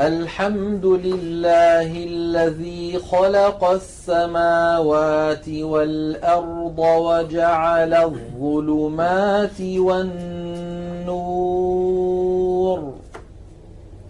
الحمد لله الذي خلق السماوات والأرض وجعل الظلمات والنور